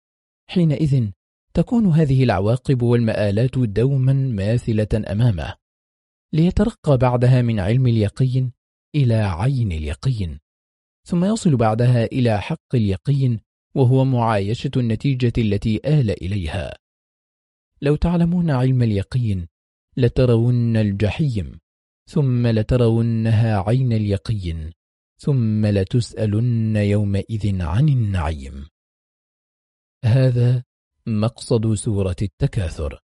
حينئذ تكون هذه العواقب والمآلات دوما ماثلة أمامه ليترقى بعدها من علم اليقين إلى عين اليقين ثم يصل بعدها إلى حق اليقين وهو معايشة النتيجة التي آل إليها. لو تعلمون علم اليقين لترون الجحيم ثم لترونها عين اليقين ثم لتسألن يومئذ عن النعيم. هذا مقصد سورة التكاثر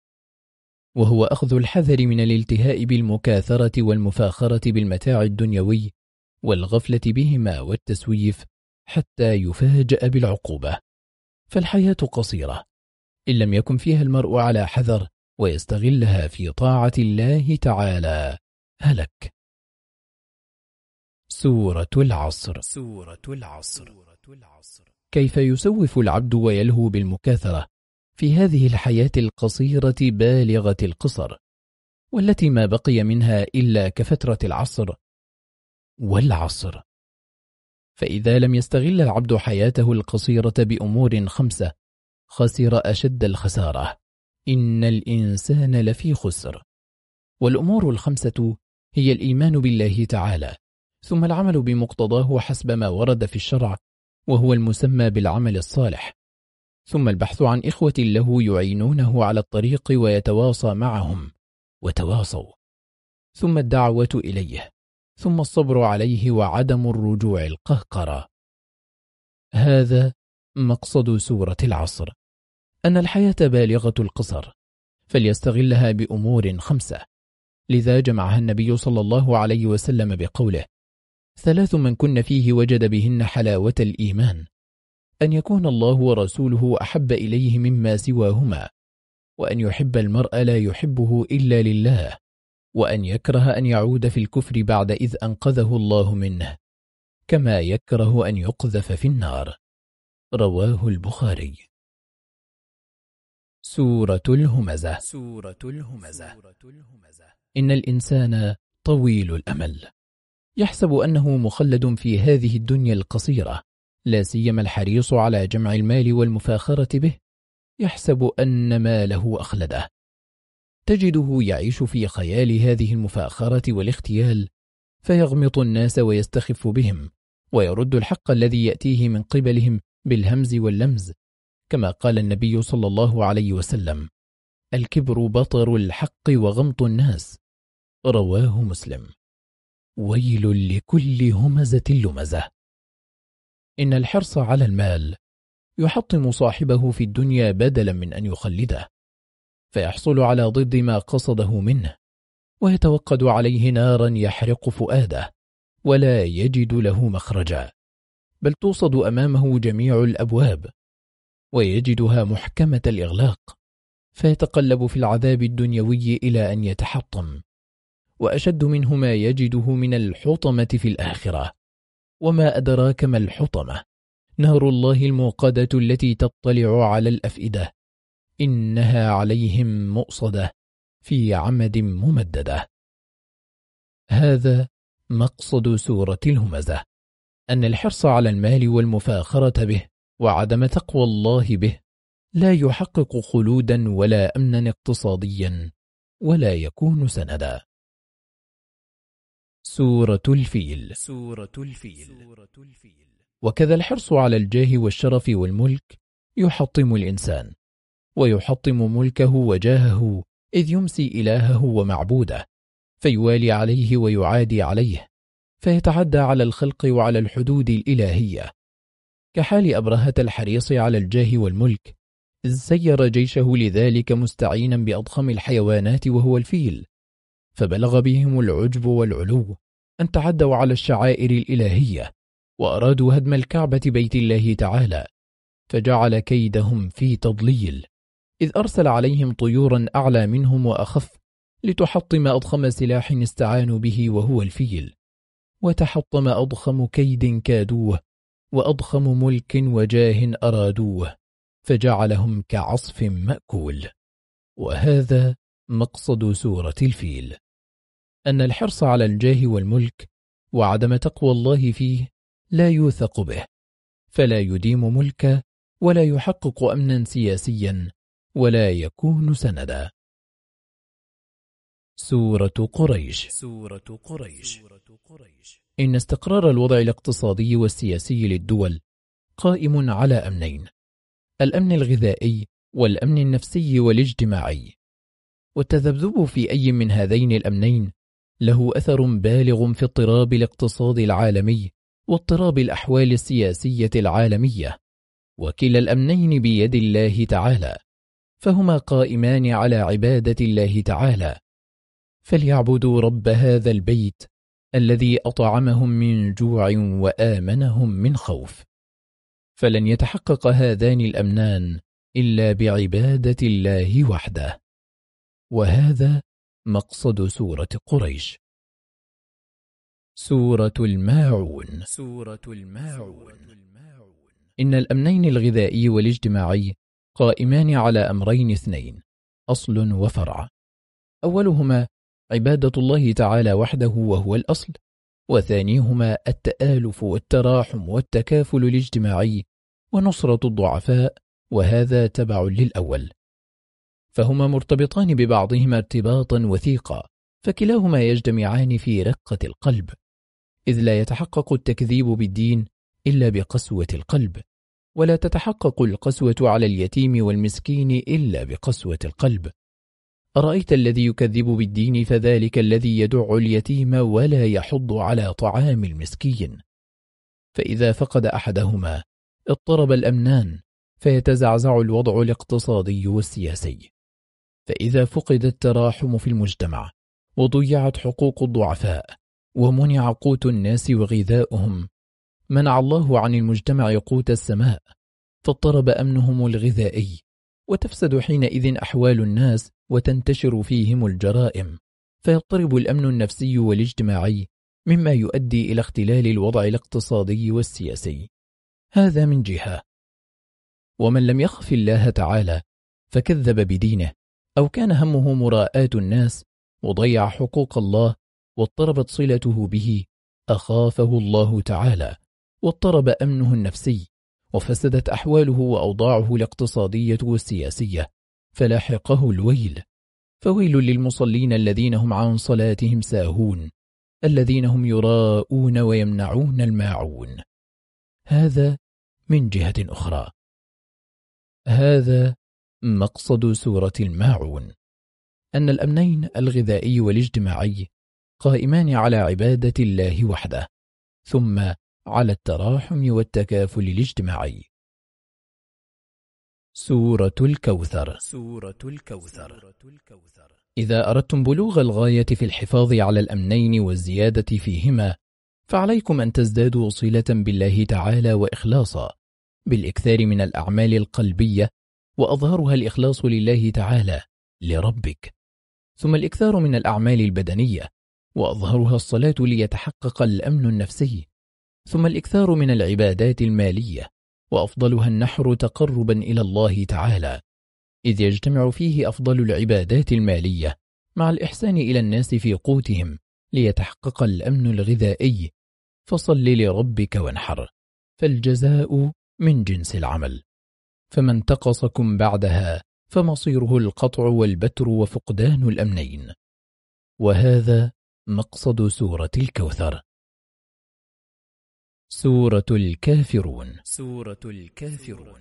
وهو أخذ الحذر من الالتهاء بالمكاثرة والمفاخرة بالمتاع الدنيوي والغفلة بهما والتسويف حتى يفاجأ بالعقوبة. فالحياة قصيرة إن لم يكن فيها المرء على حذر ويستغلها في طاعة الله تعالى. هلك. سورة العصر. سورة العصر. كيف يسوف العبد ويلهو بالمكاثرة؟ في هذه الحياة القصيرة بالغة القصر والتي ما بقي منها إلا كفترة العصر والعصر. فإذا لم يستغل العبد حياته القصيرة بأمور خمسة خسر أشد الخسارة. إن الإنسان لفي خسر. والأمور الخمسة هي الإيمان بالله تعالى ثم العمل بمقتضاه حسب ما ورد في الشرع وهو المسمى بالعمل الصالح. ثم البحث عن إخوة له يعينونه على الطريق ويتواصى معهم. وتواصوا. ثم الدعوة إليه. ثم الصبر عليه وعدم الرجوع القهقرة. هذا مقصد سورة العصر. أن الحياة بالغة القصر. فليستغلها بأمور خمسة. لذا جمعها النبي صلى الله عليه وسلم بقوله ثلاث من كن فيه وجد بهن حلاوة الإيمان. أن يكون الله ورسوله أحب إليه مما سواهما وأن يحب المرء لا يحبه إلا لله وأن يكره أن يعود في الكفر بعد إذ أنقذه الله منه كما يكره أن يقذف في النار. رواه البخاري. سورة الهمزة. سورة الهمزة. إن الإنسان طويل الأمل. يحسب أنه مخلد في هذه الدنيا القصيرة. لا سيما الحريص على جمع المال والمفاخرة به يحسب أن ماله أخلده. تجده يعيش في خيال هذه المفاخرة والاختيال فيغمط الناس ويستخف بهم ويرد الحق الذي يأتيه من قبلهم بالهمز واللمز كما قال النبي صلى الله عليه وسلم الكبر بطر الحق وغمط الناس رواه مسلم. ويل لكل همزة لمزة. إن الحرص على المال يحطم صاحبه في الدنيا بدلا من أن يخلده فيحصل على ضد ما قصده منه ويتوقد عليه نارا يحرق فؤاده ولا يجد له مخرجا بل توصد أمامه جميع الأبواب ويجدها محكمة الإغلاق فيتقلب في العذاب الدنيوي إلى أن يتحطم وأشد منه ما يجده من الحطمة في الآخرة. وما أدراك ما الحطمة. نار الله الموقدة التي تطلع على الأفئدة. إنها عليهم مؤصدة في عمد ممددة. هذا مقصد سورة الهمزة. أن الحرص على المال والمفاخرة به وعدم تقوى الله به لا يحقق خلودا ولا أمنا اقتصاديا ولا يكون سندا. سورة الفيل. سورة الفيل. وكذا الحرص على الجاه والشرف والملك يحطم الإنسان ويحطم ملكه وجاهه إذ يمسي إلهه ومعبوده فيوالي عليه ويعادي عليه فيتعدى على الخلق وعلى الحدود الإلهية. كحال أبرهة الحريص على الجاه والملك إذ سير جيشه لذلك مستعينا بأضخم الحيوانات وهو الفيل. فبلغ بهم العجب والعلو أن تعدوا على الشعائر الإلهية وأرادوا هدم الكعبة بيت الله تعالى فجعل كيدهم في تضليل إذ أرسل عليهم طيورا أعلى منهم وأخف لتحطم أضخم سلاح استعانوا به وهو الفيل وتحطم أضخم كيد كادوه وأضخم ملك وجاه أرادوه فجعلهم كعصف مأكول. وهذا مقصد سورة الفيل. أن الحرص على الجاه والملك وعدم تقوى الله فيه لا يوثق به فلا يديم ملكا ولا يحقق أمنا سياسيا ولا يكون سندا. سورة قريش. سورة قريش. إن استقرار الوضع الاقتصادي والسياسي للدول قائم على أمنين الأمن الغذائي والأمن النفسي والاجتماعي. والتذبذب في أي من هذين الأمنين له أثر بالغ في اضطراب الاقتصاد العالمي واضطراب الأحوال السياسية العالمية. وكلا الأمنين بيد الله تعالى فهما قائمان على عبادة الله تعالى. فليعبدوا رب هذا البيت الذي أطعمهم من جوع وآمنهم من خوف. فلن يتحقق هذان الأمنان إلا بعبادة الله وحده. وهذا مقصد سورة قريش. سورة الماعون. سورة الماعون. إن الأمنين الغذائي والاجتماعي قائمان على أمرين اثنين أصل وفرع. أولهما عبادة الله تعالى وحده وهو الأصل وثانيهما التآلف والتراحم والتكافل الاجتماعي ونصرة الضعفاء وهذا تبع للأول. فهما مرتبطان ببعضهما ارتباطا وثيقا فكلاهما يجتمعان في رقة القلب. إذ لا يتحقق التكذيب بالدين إلا بقسوة القلب ولا تتحقق القسوة على اليتيم والمسكين إلا بقسوة القلب. أرأيت الذي يكذب بالدين فذلك الذي يدع اليتيم ولا يحض على طعام المسكين. فإذا فقد أحدهما اضطرب الأمنان فيتزعزع الوضع الاقتصادي والسياسي. فإذا فقد التراحم في المجتمع وضيعت حقوق الضعفاء ومنع قوت الناس وغذاؤهم منع الله عن المجتمع قوت السماء فاضطرب أمنهم الغذائي وتفسد حينئذ أحوال الناس وتنتشر فيهم الجرائم. فيضطرب الأمن النفسي والاجتماعي مما يؤدي إلى اختلال الوضع الاقتصادي والسياسي. هذا من جهة. ومن لم يخف الله تعالى فكذب بدينه. أو كان همه مراءاة الناس وضيع حقوق الله واضطربت صلته به أخافه الله تعالى واضطرب أمنه النفسي وفسدت أحواله وأوضاعه الاقتصادية والسياسية فلاحقه الويل. فويل للمصلين الذين هم عن صلاتهم ساهون الذين هم يراءون ويمنعون الماعون. هذا من جهة أخرى. هذا مقصد سورة الماعون. أن الأمنين الغذائي والاجتماعي قائمان على عبادة الله وحده ثم على التراحم والتكافل الاجتماعي. سورة الكوثر. سورة الكوثر. إذا أردتم بلوغ الغاية في الحفاظ على الأمنين والزيادة فيهما فعليكم أن تزدادوا صلة بالله تعالى وإخلاصا بالإكثار من الأعمال القلبية وأظهرها الإخلاص لله تعالى لربك. ثم الإكثار من الأعمال البدنية وأظهرها الصلاة ليتحقق الأمن النفسي. ثم الإكثار من العبادات المالية وأفضلها النحر تقربا إلى الله تعالى. إذ يجتمع فيه أفضل العبادات المالية مع الإحسان إلى الناس في قوتهم ليتحقق الأمن الغذائي. فصل لربك وانحر. فالجزاء من جنس العمل. فمن تقصكم بعدها فمصيره القطع والبتر وفقدان الأمنين. وهذا مقصد سورة الكوثر. سورة الكافرون. سورة الكافرون.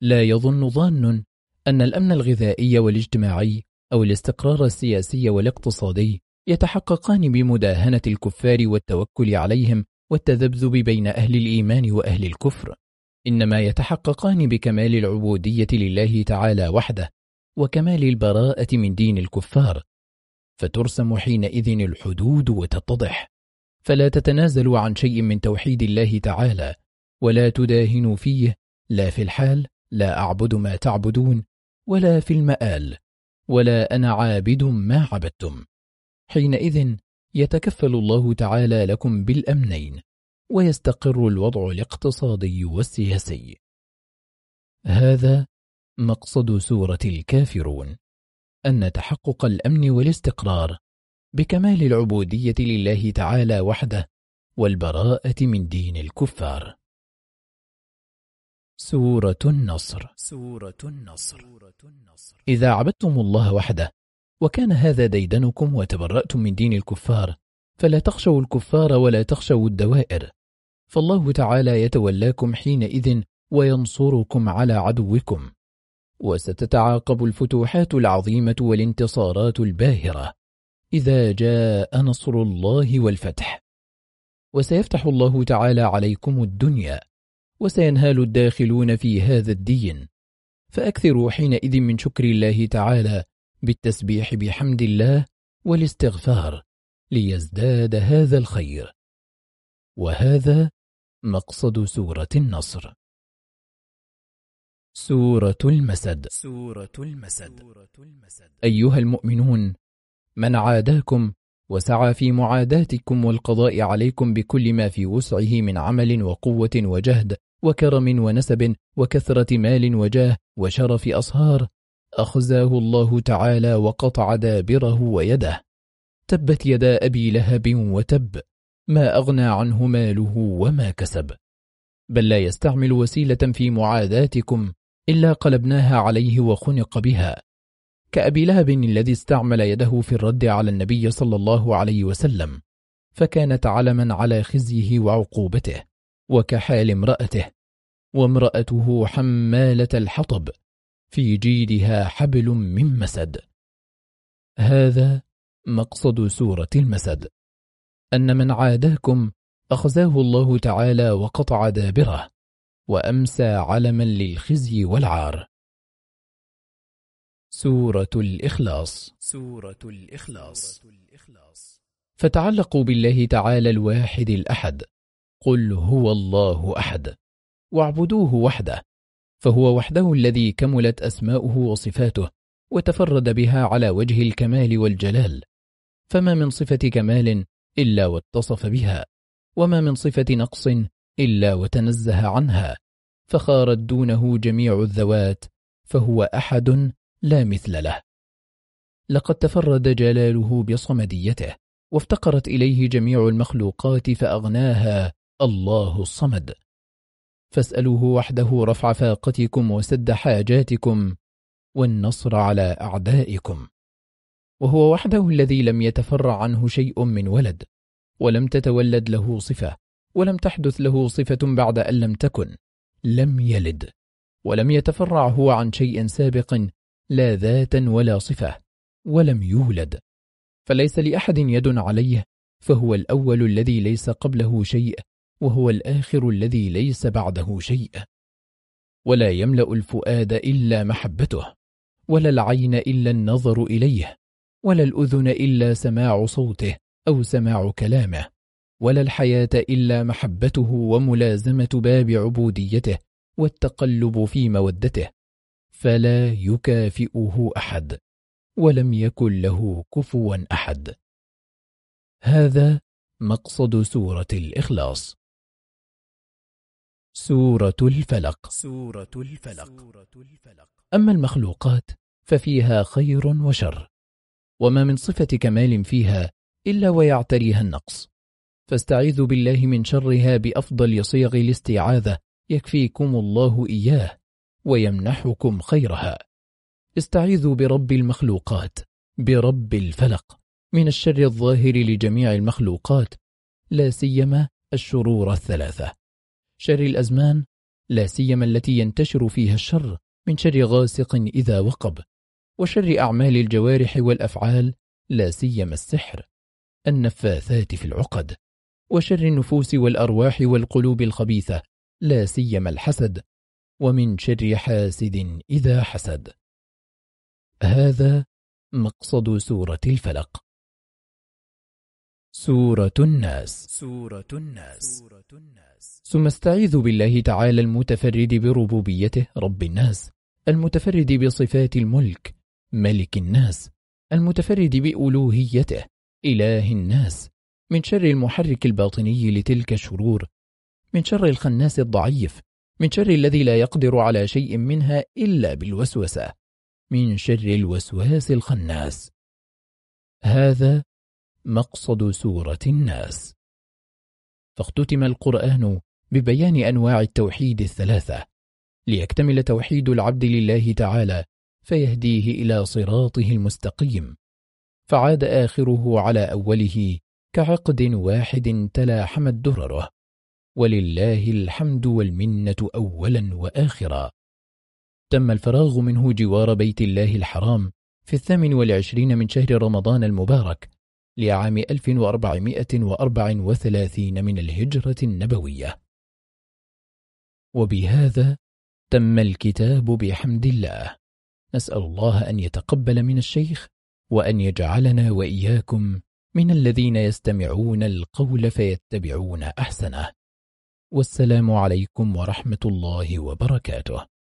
لا يظن ظان أن الأمن الغذائي والاجتماعي أو الاستقرار السياسي والاقتصادي يتحققان بمداهنة الكفار والتوكل عليهم والتذبذب بين أهل الإيمان وأهل الكفر. إنما يتحققان بكمال العبودية لله تعالى وحده وكمال البراءة من دين الكفار فترسم حينئذ الحدود وتتضح. فلا تتنازلوا عن شيء من توحيد الله تعالى ولا تداهنوا فيه لا في الحال لا أعبد ما تعبدون ولا في المآل ولا أنا عابد ما عبدتم. حينئذ يتكفل الله تعالى لكم بالأمنين. ويستقر الوضع الاقتصادي والسياسي. هذا مقصد سورة الكافرون أن تحقق الأمن والاستقرار بكمال العبودية لله تعالى وحده والبراءة من دين الكفار. سورة النصر. سورة النصر. إذا عبدتم الله وحده وكان هذا ديدنكم وتبرأتم من دين الكفار فلا تخشوا الكفار ولا تخشوا الدوائر. فالله تعالى يتولاكم حينئذ وينصركم على عدوكم. وستتعاقب الفتوحات العظيمة والانتصارات الباهرة. إذا جاء نصر الله والفتح. وسيفتح الله تعالى عليكم الدنيا. وسينهال الداخلون في هذا الدين. فأكثروا حينئذ من شكر الله تعالى بالتسبيح بحمد الله والاستغفار. ليزداد هذا الخير. وهذا مقصد سورة النصر. سورة المسد. سورة المسد. أيها المؤمنون من عاداكم وسعى في معاداتكم والقضاء عليكم بكل ما في وسعه من عمل وقوة وجهد وكرم ونسب وكثرة مال وجاه وشرف أصهار أخزاه الله تعالى وقطع دابره ويده. تبت يدا أبي لهب وتب ما أغنى عنه ماله وما كسب. بل لا يستعمل وسيلة في معاداتكم إلا قلبناها عليه وخنق بها. كأبي لهب الذي استعمل يده في الرد على النبي صلى الله عليه وسلم فكانت علما على خزيه وعقوبته وكحال امرأته وامرأته حمالة الحطب في جيدها حبل من مسد. هذا مقصد سورة المسد. أن من عاداكم أخزاه الله تعالى وقطع دابره وأمسى علما للخزي والعار. سورة الإخلاص. سورة الإخلاص. فتعلقوا بالله تعالى الواحد الأحد. قل هو الله أحد. واعبدوه وحده. فهو وحده الذي كملت أسماؤه وصفاته وتفرد بها على وجه الكمال والجلال. فما من صفة كمال إلا واتصف بها وما من صفة نقص إلا وتنزه عنها فخارت دونه جميع الذوات فهو أحد لا مثل له. لقد تفرد جلاله بصمديته وافتقرت إليه جميع المخلوقات فأغناها الله الصمد. فاسألوه وحده رفع فاقتكم وسد حاجاتكم والنصر على أعدائكم. وهو وحده الذي لم يتفرع عنه شيء من ولد ولم تتولد له صفة ولم تحدث له صفة بعد أن لم تكن لم يلد ولم يتفرع هو عن شيء سابق لا ذاتا ولا صفة ولم يولد. فليس لأحد يد عليه فهو الأول الذي ليس قبله شيء وهو الآخر الذي ليس بعده شيء. ولا يملأ الفؤاد إلا محبته ولا العين إلا النظر إليه. ولا الأذن إلا سماع صوته أو سماع كلامه ولا الحياة إلا محبته وملازمة باب عبوديته والتقلب في مودته فلا يكافئه أحد ولم يكن له كفوا أحد. هذا مقصد سورة الإخلاص. سورة الفلق. سورة الفلق. أما المخلوقات ففيها خير وشر. وما من صفة كمال فيها إلا ويعتريها النقص. فاستعيذوا بالله من شرها بأفضل صيغ الاستعاذة. يكفيكم الله إياه ويمنحكم خيرها. استعيذوا برب المخلوقات برب الفلق من الشر الظاهر لجميع المخلوقات لا سيما الشرور الثلاثة. شر الأزمان لا سيما التي ينتشر فيها الشر من شر غاسق إذا وقب. وشر أعمال الجوارح والأفعال لا سيما السحر النفاثات في العقد وشر النفوس والأرواح والقلوب الخبيثة لا سيما الحسد ومن شر حاسد إذا حسد. هذا مقصد سورة الفلق. سورة الناس. سورة الناس. ثم استعيذ بالله تعالى المتفرد بربوبيته رب الناس المتفرد بصفات الملك ملك الناس المتفرد بألوهيته إله الناس من شر المحرك الباطني لتلك الشرور من شر الخناس الضعيف من شر الذي لا يقدر على شيء منها إلا بالوسوسة من شر الوسواس الخناس. هذا مقصد سورة الناس. فاختتم القرآن ببيان أنواع التوحيد الثلاثة ليكتمل توحيد العبد لله تعالى فيهديه إلى صراطه المستقيم. فعاد آخره على أوله كعقد واحد تلاحمت درره ولله الحمد والمنة أولا وآخرا. تم الفراغ منه جوار بيت الله الحرام في الثامن والعشرين من شهر رمضان المبارك لعام 1434 من الهجرة النبوية. وبهذا تم الكتاب بحمد الله. نسأل الله أن يتقبل من الشيخ وأن يجعلنا وإياكم من الذين يستمعون القول فيتبعون أحسنه. والسلام عليكم ورحمة الله وبركاته.